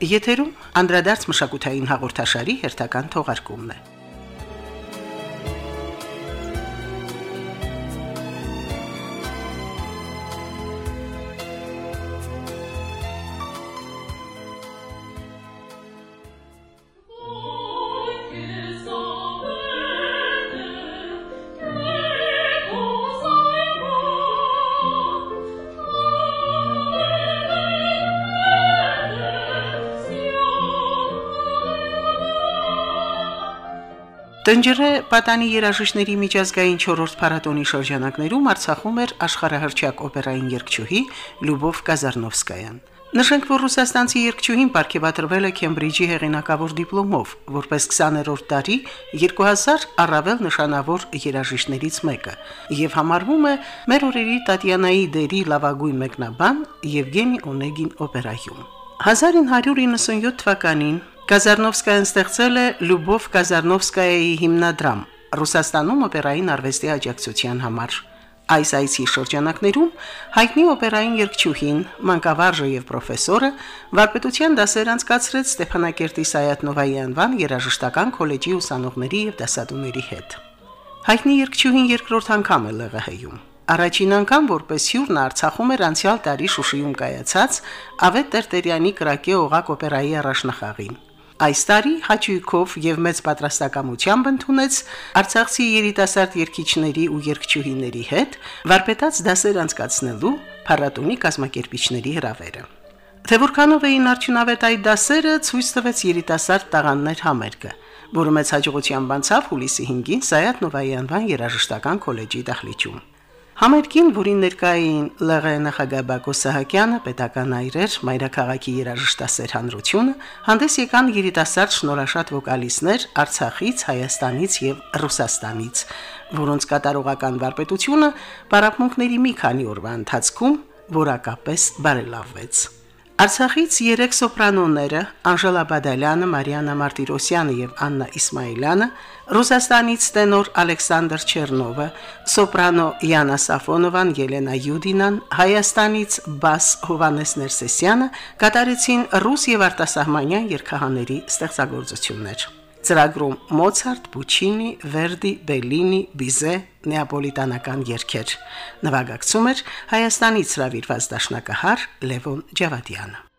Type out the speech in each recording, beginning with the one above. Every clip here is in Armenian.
Եթերում անդրադարձ մշակութային հաղորդաշարի հերթական թողարկումն է։ Տնջրե պատանի երաժիշտների միջազգային 4-րդ փառատոնի շրջանակներում Արցախում էր աշխարհահռչակ օպերային երգչուհի Լյուբով Կազարնովսկայան։ Նշենք, որ ռուսաստանցի երգչուհին ապարգևատրվել է Քեմբրիջի հեղինակավոր դիպլոմով, որպես 20-րդ դարի 2000 առավել նշանավոր երաժիշտներից մեկը, եւ համարվում է մեր օրերի Տատյանայի դերի լավագույն մեկնաբան Եվգենի Օնեգին օպերայում։ 1997 թվականին Կազարնովսկայան ստեղծել է Լյուբով Կազարնովսկայայի հիմնադրամ Ռուսաստանում օպերային արվեստի աջակցության համար։ Այս այցի շրջանակներում հայտնի օպերային երգչուհին, մանկավարժը եւ պրոֆեսորը վարպետության դասեր անցկացրեց Ստեփանակերտի Սայատնովայի անվան երաժշտական քոլեջի ուսանողների եւ դասադուների հետ։ Հայտնի երգչուհին երկրորդ անգամ է ԼՂՀ-ում։ Առաջին անգամ որպես հյուր նա Արցախում էր անցյալ տարի Շուշիում կայացած Ավետ Տերտերյանի կրակե օղակ օպերայի առաջնախաղին։ Այս տարի հաճույքով եւ մեծ պատրաստակամությամբ ընդունեց Արցախցի երիտասարդ երգիչների ու երգչուհիների հետ վարպետաց դասեր անցկացնելու փառատոնի կազմակերպիչների հրավերը։ Թե որքանով էին արդյունավետ այդ դասերը, ցույց տվեց երիտասարդ տաղաններ համերգը, որը մեծ հաջողությամբ անցավ հուլիսի 5-ին Սայաթ Նովայի անվան երաժշտական քոլեջի դահլիճում։ Համերգին, որին ներկային ԼՂ նախագահ Բակո Սահակյանը, պետական այրեր, մայրաքաղաքի երաժշտասեր հանրությունը, հանդես եկան երիտասարդ շնորհաշատ վոկալիստներ Արցախից, Հայաստանից եւ Ռուսաստանից, որոնց կատարողական վարպետությունը պարապմունքների մի քանի օրվա ընթացքում որակապես բարելավվեց։ Արցախից 3 սոպրանոները՝ Անժելա Բադալյանը, Մարիանա Մարտիրոսյանը եւ Աննա Իսմայելյանը, Ռուսաստանից տենոր Ալեքսանդր Չերնովը, սոպրանո Յանա Սաֆոնովան, Ելենա Յուդինան, Հայաստանից բաս Հովանես Ներսեսյանը կատարեցին ռուս եւ արտասահմանյան երգահաների ստեղծագործություններ ծրագրում Մոցարտ, Պուչինի, Վերդի, Բելինի, Բիզե, նեապոլիտանական երգեր։ Նվագակցում էր Հայաստանից հravirված դաշնակահար Լևոն Ջավադյանը։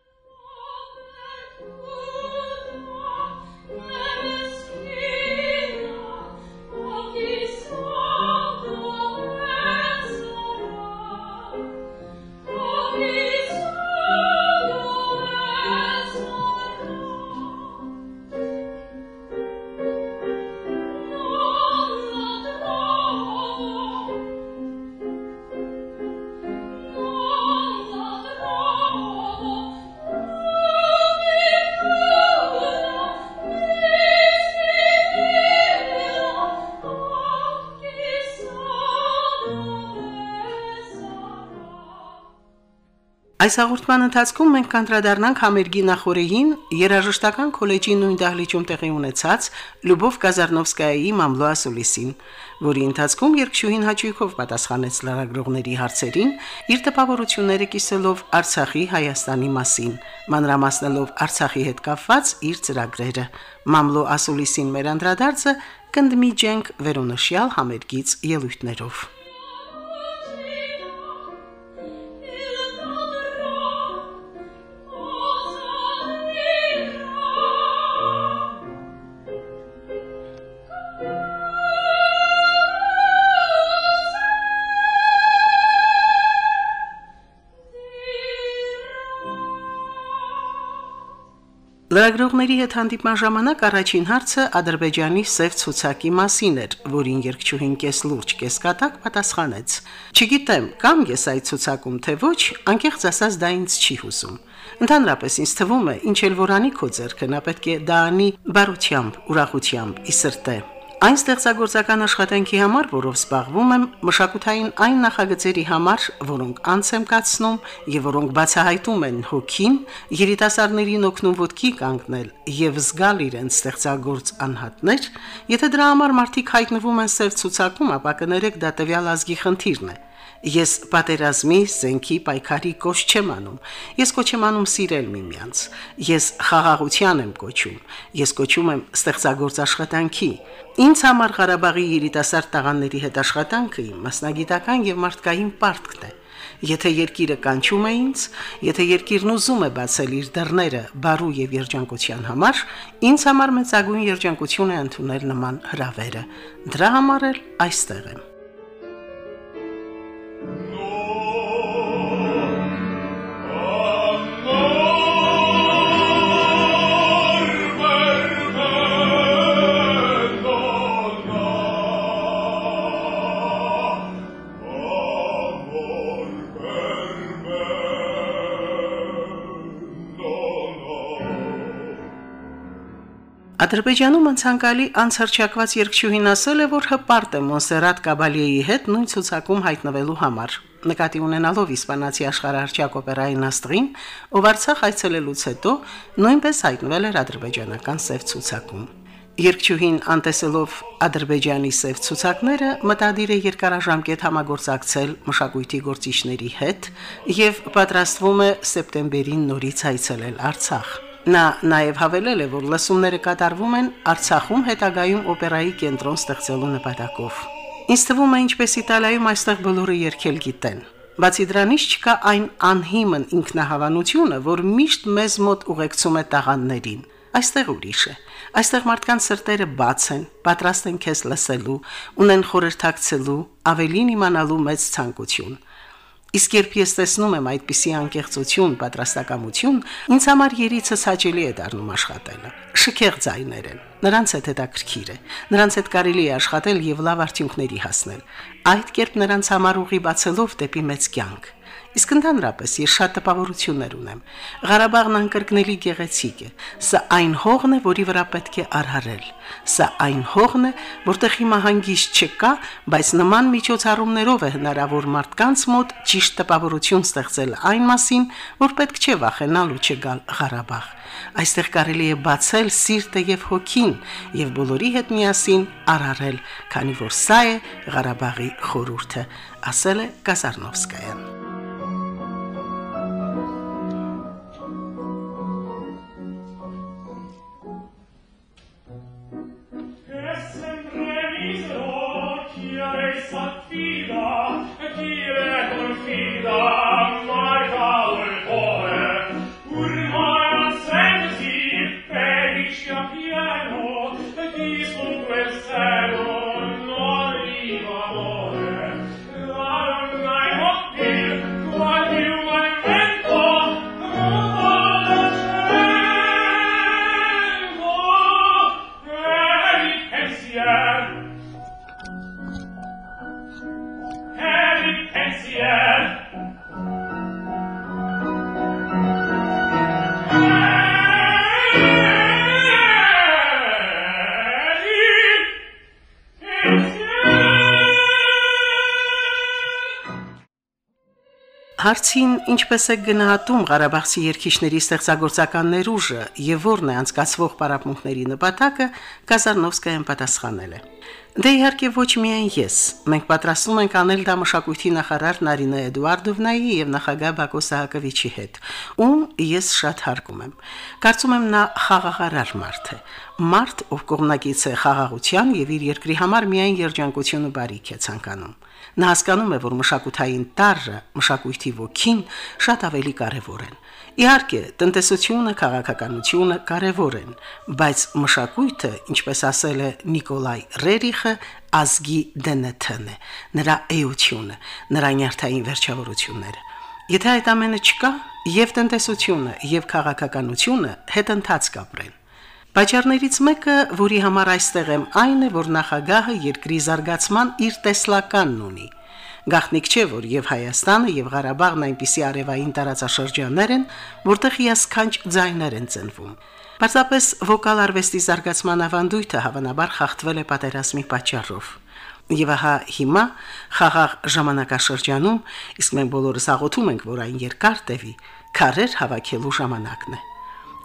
Այս հաղորդման ընթացքում մենք կանդրադառնանք համերգի նախորեին երաժշտական քոլեջի նույն դահլիճում տեղի ունեցած Լյուբով Կազարնովսկայայի մամլոա սոլիսին, որի ընթացքում երգչուհին հաճույքով պատասխանեց լրագրողների հարցերին, իր տպավորությունները կիսելով Արցախի Հայաստանի մասին, մանրամասնելով Արցախի հետ կապված իր ծրագրերը։ Մամլո ասուլիսին մեր անդրադարձը կնդմիջենք վերոնշյալ համերգից ելույթներով։ Լրագրողների հետ հանդիպման ժամանակ առաջին հարցը Ադրբեջանի սև ցուցակի մասին էր, որին երկչուհին կես լուրջ, կես կատակ պատասխանեց. «Չգիտեմ, կամ ես այդ ցուցակում թե ոչ, անկեղծ ասած դա ինձ չի հուսում։ Ընդհանրապես ինձ թվում է, ինչ էլ որանի քո ձեռքը, նա պետք է դա անի բարությամբ, ուրախությամբ, իսրտե»։ Այն ստեղծագործական աշխատանքի համար, որով զբաղվում եմ, մշակութային այն նախագծերի համար, որոնք անց եմ կացնում եւ որոնք բացահայտում են հոգին, երիտասարդներին օգնում ոտքի կանգնել եւ զգալ իրենց ստեղծագործ անհատներ, եթե դրա համար մարդիկ հայտնվում են սև ցուցակում, ապա կներեք դա տվյալ ազգի խնդիրն է։ Ես պատերազմի, զենքի, պայքարի կոչ չեմ անում։ Ես կոչ եմ անում սիրել միմյանց։ Ես խաղաղության եմ կոչում։ Ես կոչում եմ ստեղծագործ աշխատանքի։ Ինձ համար Ղարաբաղի երիտասարդ տղաների հետ աշխատանքը իմ մասնագիտական եւ մարդկային պարտքն է։ Եթե երկիրը կանչում է ինձ, եթե երկիրն ուզում է բացել իր դռները բարու եւ երջանկության համար, ինձ համար մեծագույն երջանկություն է ընդունել նման հրավերը։ Դրա համար էլ այստեղ եմ։ Ադրբեջանում անցանկալի անցարչակված երկչուհին ասել է, որ հպարտ է Մոնսերատ Կաբալիեի հետ նույն ցուցակում հայտնվելու համար։ Նկատի ունենալով իսպանացի աշխարհարչակ օպերային աստղին, ով Արցախ այցելելուց հետո նույնպես հայտնվել էր ադրբեջանական սև ցուցակում։ Երկչուհին անտեսելով Ադրբեջանի սև ցուցակները մտադիր է երկարաժամկետ համագործակցել մշակույթի գործիչների հետ եւ պատրաստվում է սեպտեմբերին նորից այցելել Արցախ։ Նա նաև հավելել է, որ լսումները կատարվում են Արցախում հետագայում օպերայի կենտրոն ստեղծելու նպատակով։ Ինձ թվում է, ինչպես Իտալիայում այստեղ բոլորը երկել գիտեն։ Բացի դրանից չկա այն անհիմն ինքնահավանությունը, որ միշտ մեզ մոտ ուղեկցում է տաղաններին։ Այստեղ ուրիշ է։ Այստեղ մարդկանց սրտերը բաց են, պատրաստ են քեզ լսելու, ունեն խորհրդակցելու, ավելին իմանալու մեծ ցանկություն։ Իսկ երբ ես տեսնում եմ այդպիսի անկեղծություն, պատրաստակամություն, ինձ համար երիցս հաճելի է դառնում աշխատելը։ Շքեղ ձայներ են։ Նրանց հետ հետաքրքիր է։ Նրանց հետ կարելի է աշխատել եւ լավ արդյունքների հասնել։ Այդ կերպ նրանց համար ուղի բացելով դեպի մեծ կյանք։ Իսկ ընդհանրապես ես շատ տպավորություններ ունեմ։ Ղարաբաղն անկրկնելի գեղեցիկ է։ Սա այն հողն է, որի վրա պետք է արհարել։ Սա այն հողն է, որտեղ հիմա հանգիստ չկա, բայց նման միջոցառումներով է հնարավոր մարդկանց մոտ ճիշտ տպավորություն ստեղծել այն մասին, որ պետք չէ վախենալ ու չգալ Ղարաբաղ։ Այստեղ կարելի է բացել սիրտը եւ հոգին եւ բոլորի հետ միասին արարել, քանի որ սա է Ղարաբաղի խորհուրդը, ասել է Կասարնովսկայան։ Հարցին ինչպես է գնահատում Ղարաբաղցի երկիշների ստեղծագործական ներուժը եւ որն է անցկացվող պարապմունքների նպատակը, Կազարնովսկայան պատասխանել է. Դե իհարկե ոչ միայն ես։ Մենք պատրաստում ենք անել դա մշակույթի նախարար Նարինե Էդուարդովնայի եւ նախագահ Բակո Սահակովիչի հետ, ում ես շատ հարգում եմ։ Կարծում եմ նա խաղաղարար մարդ է։ Մարդ, ով կողմնակից է խաղաղության եւ իր երկրի համար միայն երջանկություն ու բարիք է ցանկանում։ Նա հասկանում է, որ մշակութային տարրը, մշակույթի ոգին շատ ավելի կարևոր են։ Իհարկե, տնտեսությունը, քաղաքականությունը կարևոր են, բայց մշակույթը, ինչպես ասել է Նիկոլայ Ռերիխը, ազգի դնթն է, նրա էությունը, նրա նյարդային վերջավորությունները։ Եթե այդ ամենը չկա, եւ տնտեսությունը, եւ քաղաքականությունը հետընթաց կապրեն։ Պաճառներից մեկը, որի համար այստեղ եմ, այն է, որ նախագահը երկրի զարգացման իր տեսլականն ունի։ Գախնիկ չէ, որ եւ Հայաստանը եւ Ղարաբաղն այնպիսի արևային տարածաշրջաններ են, որտեղ հիասքանչ ձայներ են ծնվում։ Պարզապես վոկալ արվեստի զարգացման ավանդույթը հավանաբար խախտվել է պատերազմի պատճառով։ Եվ ահա հիմա խաղաղ ժամանակաշրջանում, իսկ մենք բոլորս աղոթում ենք, որ այն երկար տևի, քարեր հավաքելու ժամանակն է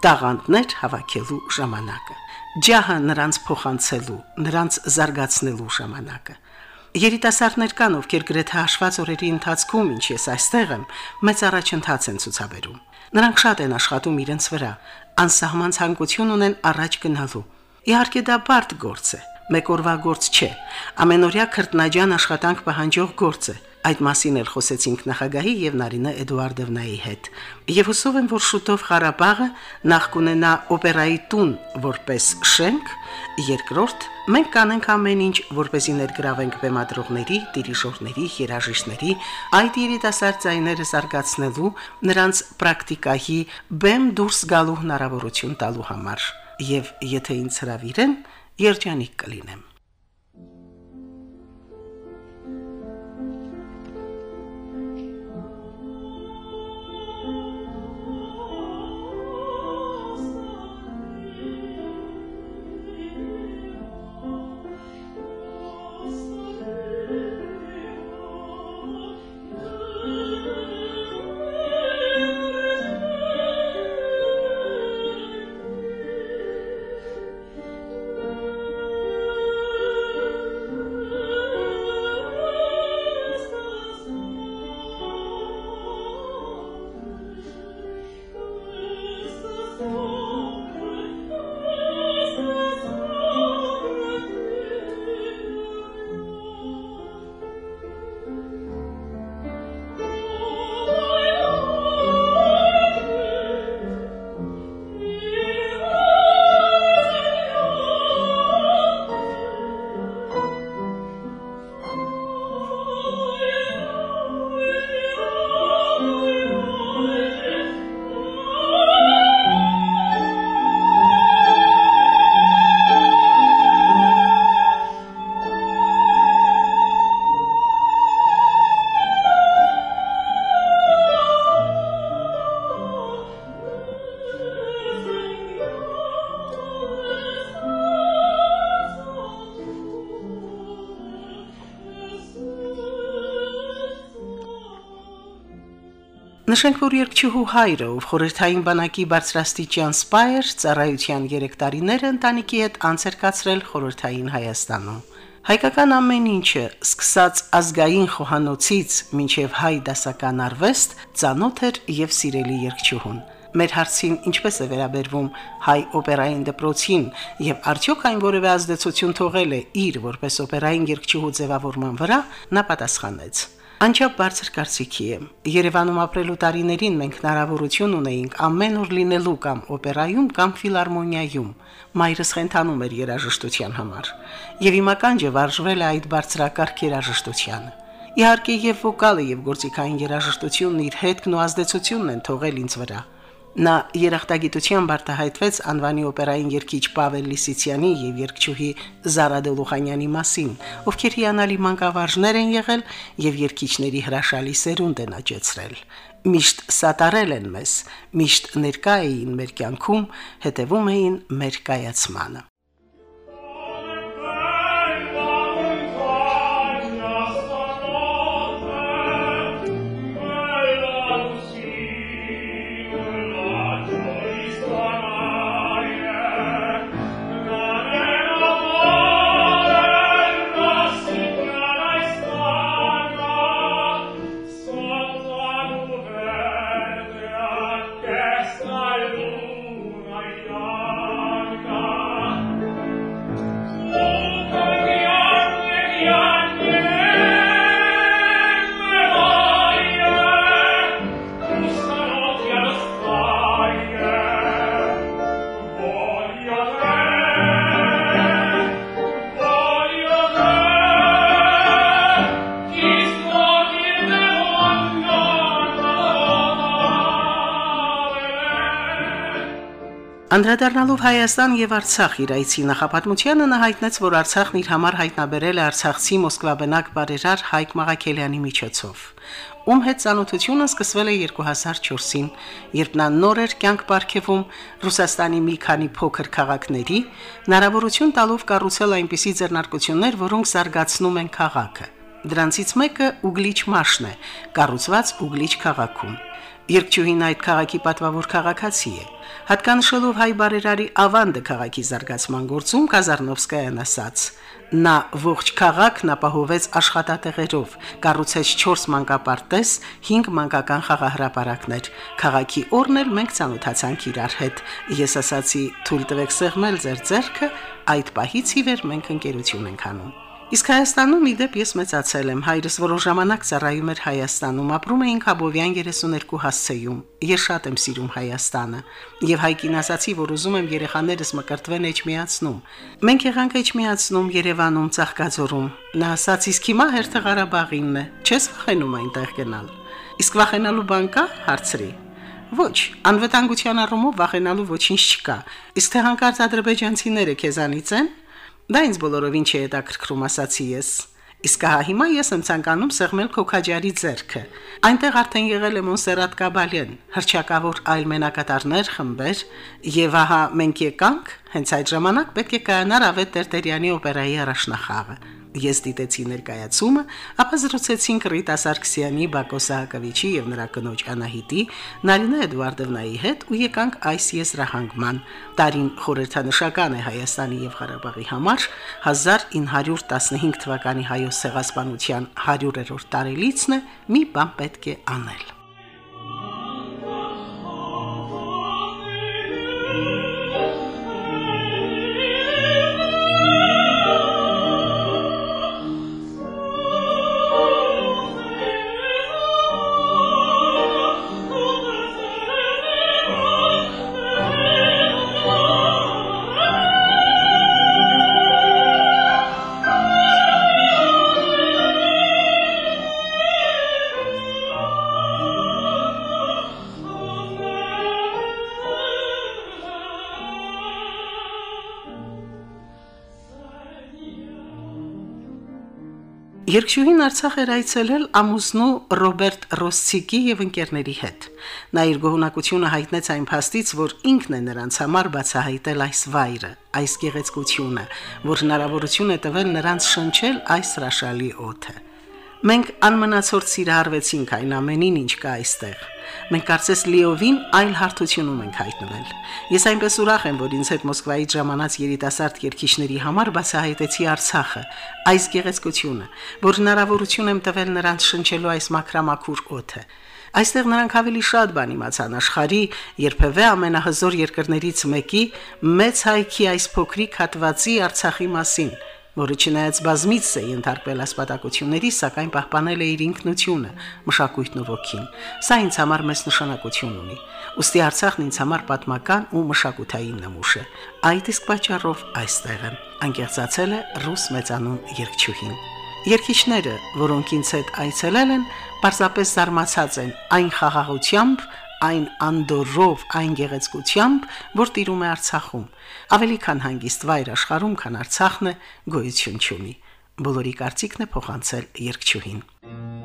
տաղանդներ հավաքելու ժամանակը, ջահը նրանց փոխանցելու, նրանց զարգացնելու ժամանակը։ Երիտասարդներ կան, ովքեր գրեթե հաշված օրերի ընթացքում, ինչ ես այստեղ եմ, մեծ առաջընթաց են ցուցաբերում։ Նրանք շատ են աշխատում իրենց վրա, անսահման ցանկություն ունեն առաջ գնալու։ Իհարկե դա բարդ գործ է, մեկ օրվա գործ չէ։ Ամենօրյա քրտնաջան աշխատանք պահանջող գործ է։ Այդ մասին էլ խոսեցինք նախագահի եւ Նարինե Էդուարդովնայի հետ։ Եվ հուսով եմ, որ շուտով Ղարաբաղը նախ կունենա օպերայի տուն որպես շենք, երկրորդ մենք կանենք ամեն ինչ, որպեսզի ներգրավենք բեմադրողների, դիրիժորների, երաժիշտների, այդ երիտասարդ ձայները զարգացնելու, նրանց պրակտիկայի բեմ դուրս գալու հնարավորություն տալու համար։ Եվ եթե ինձ հրավիրեն, երջանիկ կլինեմ։ Նշենք, որ երկչուհու հայրը, ով խորհրդային բանակի բարձրաստիճան սպա էր, ծառայության 3 տարիները ընտանիքի հետ անցեր կացրել խորհրդային Հայաստանում։ Հայկական ամեն ինչը, սկսած ազգային խոհանոցից մինչև հայ դասական արվեստ, ծանոթ էր եւ սիրելի երկչուհուն։ Մեր հարցին ինչպես է վերաբերվում հայ օպերային դպրոցին եւ արդյոք այն որևէ ազդեցություն թողել է իր որպես օպերային երկչուհու ձևավորման վրա, նա պատասխանեց. Անչափ բարձր կարծիքի եմ։ Երևանում ապրելու տարիներին մենք հնարավորություն ունեինք ամեն օր լինելու կամ օպերայում կամ ֆիլարմոնիայում։ Մայրս խենթանում էր երաժշտության համար։ Եվ իմ ականջը վարժվել է այդ բարձրակարգ երաժշտությանը։ Իհարկե եւ վոկալը եւ գործիքային երաժշտությունն իր հետքն ու ազդեցությունն են թողել ինձ վրա։ Նա երախտագիտությամբ արտահայտվեց անվանի օպերային երգիչ Պավել Լիսիցյանի եւ երգչուհի Զարա Դոլուխանյանի մասին, ովքեր հիանալի մանկավարժներ են եղել եւ երգիչների հրաշալի սերունդ են աճեցրել։ Միշտ սատարել են մեզ, միշտ ներկա էին մեր կյանքում, հետևում էին մեր կայացմանը։ Անդրադառնալով Հայաստան եւ Արցախ իր այցի նախապատմությանը նա հայտնեց, որ Արցախն իր համար հայտնաբերել է Արցախցի Մոսկվաբնակ բարերար Հայկ Մաղաքելյանի միջոցով, ում հետ ծանոթությունը սկսվել է 2004-ին, երբ նա նոր էր կյանք ապարգևում Ռուսաստանի մի քանի փոքր քաղաքների, հնարավորություն տալով կառուցել այնպիսի ձեռնարկություններ, որոնք զարգացնում են քաղաքը։ Դրանցից մեկը Ուգլիչ մաշն է, կառուցված Ուգլիչ քաղաքում։ Երկչուհին այդ քաղաքի պատվավոր քաղաքացի է։ Հատկանշելով հայ բարերարի ավանդը քաղաքի զարգացման գործում Կազարնովսկայան ասաց. Նա ողջ քաղաքն ապահովեց աշխատատեղերով, կառուցեց 4 մանկապարտեզ, 5 մանկական խաղահրապարակներ։ Քաղաքի օրն էլ մենք ցանոթացանք իրար հետ։ Ես ասացի՝ «Թույլ տվեք սեղմել ձեր ձեռքը, այդ պահից ի վեր մենք ընկերություն ենք անում»։ Իսկ Հայաստանում իդեպ ես մեծացել եմ։ Հայրս որոշ ժամանակ ծառայում էր Հայաստանում, ապրում էինք Աբովյան 32 հասցեում։ Ես շատ եմ սիրում Հայաստանը։ Եվ հայկին ասացի, որ ուզում եմ երեխաներս մկրտվեն Էջմիածնում։ Մենք եղանք Էջմիածնում, Երևանում, Ծաղկաձորում։ Նա ասաց, իսկ հիմա հերթը Ղարաբաղինն է։ Չես վախենում այնտեղ գնալ։ Իսկ վախենալու բան կա, հարցրի։ Ոչ, անվտանգության առումով վախենալու ոչինչ չկա։ Իսկ թե հանկարծ ադրբեջանցիները քեզանից են, Դա ինձ բոլորովին չի հետաքրքրում, ասացի ես։ Իսկ հա հիմա ես եմ ցանկանում սեղմել Քոքաջարի ձեռքը։ Այնտեղ արդեն եղել է Մոնսերատ Կաբալյան, հրճակավոր այլ մենակատարներ, խմբեր, եւ ահա մենք եկանք, հենց այդ ժամանակ պետք է կայանար Ավետ Տերտերյանի օպերայի առաջնախաղը ես դիտեցի ներկայացումը, ապա զրուցեցինք Ռիտա Սարգսյանի, Բակո Սահակովիչի եւ նրա կնոջ Անահիտի, Նարինա Էդվարդովնայի հետ ու եկանք այս եզրահանգման։ Տարին խորհրդանշական է Հայաստանի եւ Ղարաբաղի համար 1915 թվականի հայոց ցեղասպանության 100-րդ տարելիցն է, մի բան պետք է անել։ Երկշուհին Արցախ էր այցելել ամուսնու Ռոբերտ Ռոսցիկի եւ ընկերների հետ։ Նա իր գոհունակությունը հայտնեց այն փաստից, որ ինքն է նրանց համար բացահայտել այս վայրը, այս գեղեցկությունը, որ հնարավորություն է տվել նրանց շնչել այս հրաշալի օդը։ Մենք անմնացորդ սիրահարվեցինք այն ամենին, ինչ կա այստեղ։ Մենք կարծես լիովին այլ հարթությունում ենք հայտնվել։ Ես այնպես ուրախ եմ, որ ինձ հետ Մոսկվայից ժամանած երիտասարդ երկիշների համար բացահայտեցի Արցախը, այս գեղեցկությունը, որ հնարավորություն եմ տվել նրանց շնչելու այս մակրամակուր օդը։ Այստեղ նրանք ավելի շատ բան իմացան աշխարի երբևէ ամենահզոր երկրներից մեկի մեծ հայքի այս փոքրիկ հատվածի Արցախի մասին որը չնայած բազմից է ենթարկվել ասպատակությունների, սակայն պահպանել է իր ինքնությունը, մշակույթն ու ոգին։ Սա ինձ համար մեծ նշանակություն ունի։ Ոստի Արցախն ինձ համար պատմական ու մշակութային նմուշ է։ Այդ իսկ պատճառով այստեղ եմ։ Անկեղծացել է ռուս մեծանուն երկչուհին։ Երկիչները, որոնք ինձ հետ այցելել են, պարզապես զարմացած են այն խաղաղությամբ, այն անդորով, այն գեղեցկությամբ, որ տիրում է Արցախում։ Ավելի քան հանգիստ վայր աշխարհում, քան Արցախն է, գոյություն չունի։ Բոլորի կարծիքն է փոխանցել երկչուհին։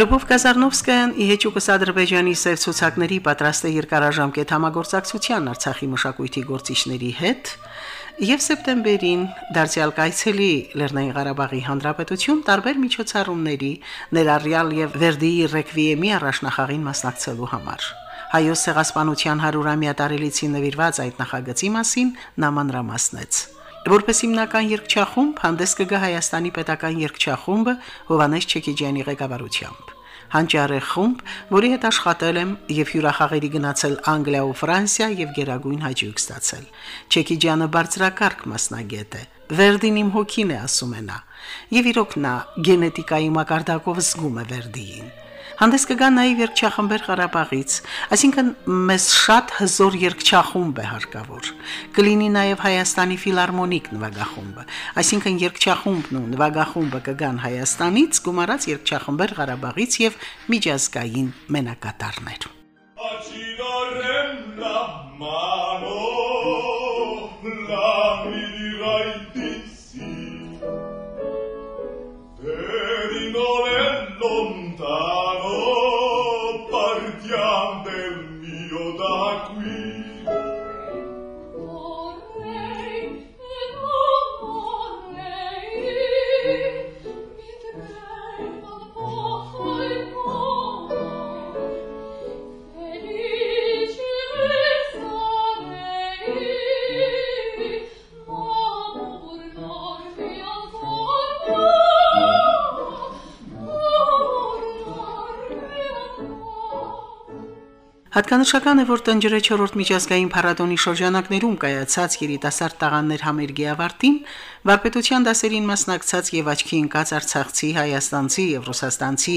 Լյուբով Կազարնովսկայան իհեճուկս Ադրբեջանի սև ցուցակների պատրաստ է երկարաժամկետ համագործակցության Արցախի մշակույթի գործիչների հետ եւ սեպտեմբերին դարձյալ կայցելի Լեռնային Ղարաբաղի Հանրապետություն տարբեր միջոցառումների ներառյալ եւ Վերդիի ռեկվիեմի առաջնախաղին մասնակցելու համար։ Հայոց ցեղասպանության 100-ամյա տարելիցին նվիրված այդ նախագծի մասին նա մանրամասնեց։ Որպես հիմնական երկչախումբ հանդես կգա Հայաստանի պետական երկչախումբը Հովանես Չեքիջյանի ղեկավարությամբ։ Հանճարե խումբ, որի հետ աշխատել եմ եւ հյուրախաղերի գնացել Անգլիա ու Ֆրանսիա եւ գերագույն հաջող ստացել։ Չեքիջյանը բարձրակարգ մասնագետ է։ Վերդին իմ հոգին է, ասում է նա։ Եվ իրոք նա գենետիկայի մակարդակով զգում է Վերդիին։ Հանդես կգա նաև երգչախմբեր Ղարաբաղից, այսինքն մեզ շատ հզոր երգչախումբ է հարկավոր։ Կլինի նաև Հայաստանի ֆիլարմոնիկ նվագախումբը, այսինքն երգչախումբն ու նվագախումբը կգան Հայաստանից, գումարած երգչախմբեր Ղարաբաղից եւ միջազգային մենակատարներ։ lontano Հատկանշական է, որ տնջրե 4-րդ միջազգային փառատոնի շրջանակներում կայացած երիտասարդ տաղաններ համերգի ավարտին վարպետության դասերին մասնակցած եւ աչքի ընկած Արցախցի, Հայաստանցի եւ Ռուսաստանցի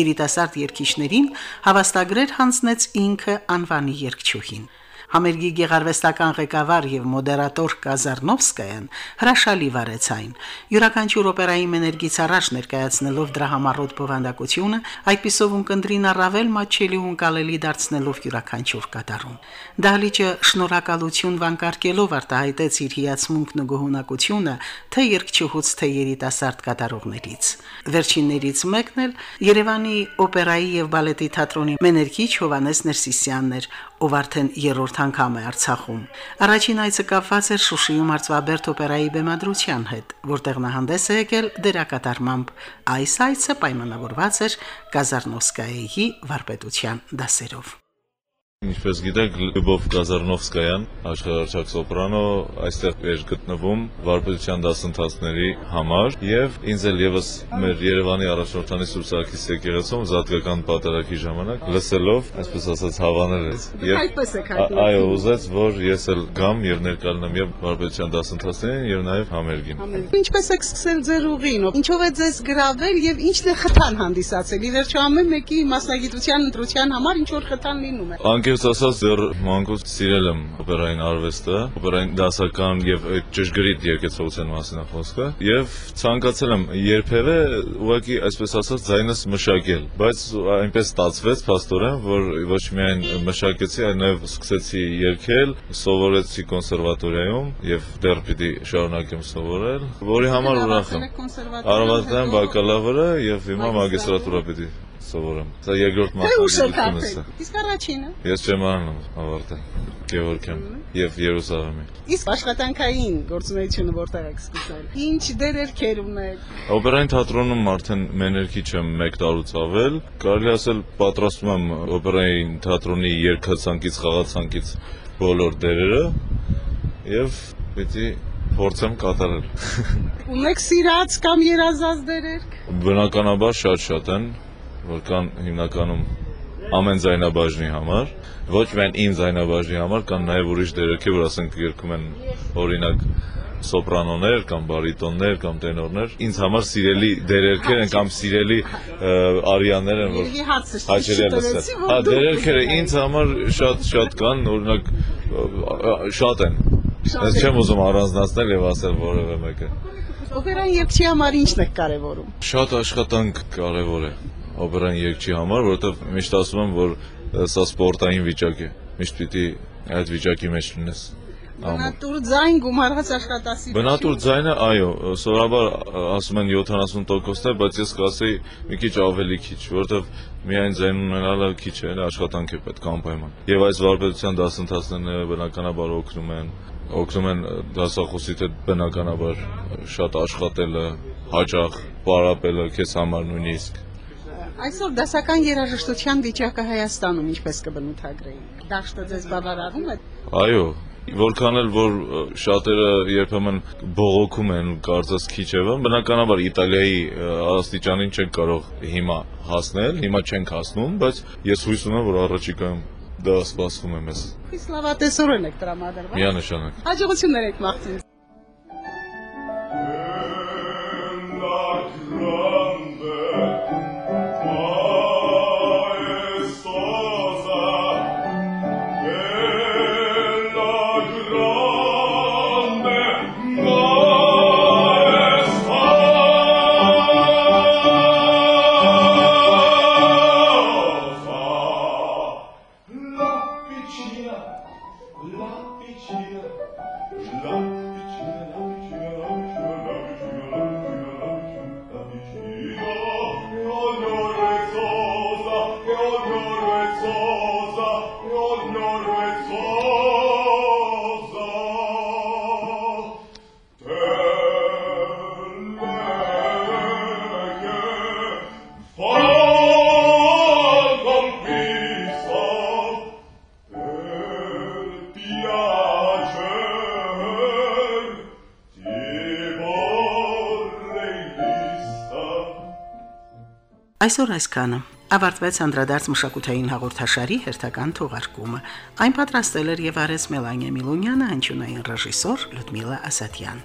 երիտասարդ երգիչներին հավաստագրեր հանձնեց ինքը անվանի երգչուհին։ Համերգի գեղարվեստական ղեկավար եւ մոդերատոր Կազարնովսկայան հրաշալի վարեց այն։ Յուրաքանչյուր օպերայի մեներգից առաջ ներկայացնելով դրա համառոտ բովանդակությունը, այդպիսով ունկնդրին առավել մաչելի ու ընկալելի դարձնելով յուրաքանչյուր կատարում։ Դահլիճը շնորհակալություն վանկարկելով արտահայտեց իր հիացմունքն ու գոհունակությունը թե երկչուհուց թե երիտասարդ կատարողներից։ Վերջիններից մեկն էլ Երևանի օպերայի եւ բալետի թատրոնի մեներգիչ Հովանես Ներսիսյանն էր, ով արդեն երրորդ անգամ է Արցախում։ Առաջին այցը կապված էր Շուշիում Արծվաբերդ օպերայի բեմադրության հետ, որտեղ նա հանդես է եկել դերակատարմամբ։ Այս այցը պայմանավորված էր Կազարնովսկայեի վարպետության դասերով։ Ինչպես գիտեք, Լյուբով Կազարնովսկայան, աշխարհարչակ սոպրանո, այստեղ էր գտնվում վարպետության դասընթացների համար եւ ինձ էլ եւս մեր Երևանի առաջնորդանի Սուրբ Սարգիս եկեղեցում զատկական պատարակի ժամանակ լսելով, այսպես ասած, հավանել ես։ Եվ այդպես է քայլ։ Այո, ուզեց, որ ես էլ գամ եւ ներկայանամ եւ վարպետության դասընթացներին եւ նաեւ համերգին։ Ինչպես եք սկսել ձեր ուղին, ինչով է ձեզ գրավել եւ ինչն է խթան հանդիսացել։ Ի վերջո ամեն մեկի մասնագիտության ընտրության համար ինչ որ խթան լինում է։ Անկե Անկեղծ ասած դեռ մանկուց սիրել եմ օպերային արվեստը, օպերային դասական եւ այդ ճշգրիտ երկեցողության մասին է խոսքը եւ ցանկացել եմ երբևէ ուղղակի այսպես ասած ձայնս մշակել, բայց այնպես ստացվեց փաստորեն, որ ոչ միայն մշակեցի, այլ նաեւ սկսեցի երգել, սովորեցի կոնսերվատորիայում եւ դեռ պիտի շարունակեմ սովորել, որի համար ուրախ եմ։ Արվաստան բակալավրը եւ հիմա մագիստրատուրա պիտի սովորեմ։ Սա երկրորդ մասնագիտությունս է։ Իսկ առաջինը։ Ես չեմ անում ավարտել Գևորգյան եւ Երուսաղեմի։ Իսկ աշխատանքային գործունեությունը որտեղ եք սկսել։ Ինչ դերերքեր ունեք։ Օպերային թատրոնում արդեն մեներքի չեմ 1 տարուց ավել։ Կարելի ասել պատրաստում եմ օպերային թատրոնի երկացանկից խաղացանկից բոլոր դերերը եւ պիտի փորձեմ կատարել։ Ունեք սիրած կամ երազած դերեր։ Բնականաբար շատ-շատ են որ կան հիմնականում ամեն ձայնաբաժնի համար, ոչ միայն իմ ձայնաբաժնի համար, կան նաև ուրիշ դերերքեր, որ ասենք երգում են օրինակ սոպրանոներ կամ բարիտոններ կամ տենորներ ինձ համար սիրելի դերերքեր են կամ սիրելի արիաներ են որ հաճելի լսել հա դերերքերը ինձ համար շատ շատ կան օրինակ շատ են ես չեմ ուզում առանձնացնել եւ ասել որևէ մեկը օպերային երգչի համար ի՞նչն է կարևորում? Շատ աշխատանք կարևոր է օպերային երգչի համար, որովհետև միշտ ասում եմ, որ սա սպորտային վիճակ է։ Միշտ պիտի այդ վիճակի մեջ լինես։ Բնատուր ձայն գումարած աշխատասիրություն։ Բնատուր ձայնը, այո, սովորաբար ասում են 70%-ն է, բայց ես կասեի մի քիչ ավելի քիչ, որովհետև միայն ձայն ունենալը քիչ է, աշխատանք է պետք անպայման։ Եվ այս վարպետության դասընթացները բնականաբար օգնում են, օգնում են դասախոսիդ հետ բնականաբար շատ աշխատելը, հաճախ պարապելը քեզ համար նույնիսկ Այսօր դասական երաժշտության վիճակը Հայաստանում ինչպես կբնութագրեիք։ Դաշտը ձեզ բավարարում է։ Այո, որքան էլ որ շատերը երբեմն բողոքում են կարծես քիչ է, բնականաբար Իտալիայի աստիճանին չեն կարող հիմա հասնել, հիմա չենք հասնում, բայց ես հույս ունեմ, որ առաջիկայում դա սպասվում է մեզ։ Իսկ լավատեսորեն եք տրամադրված։ Միանշանակ։ Հաջողություններ եք մաղթում։ Այսօր այսքանը։ Ավարտվեց անդրադարձ մշակութային հաղորդաշարի հերթական թողարկումը։ Այն պատրաստել էր եւ արեց Մելանիա Միլոնյանը, հնչյունային ռեժիսոր Լյուդմիլա Ասատյան։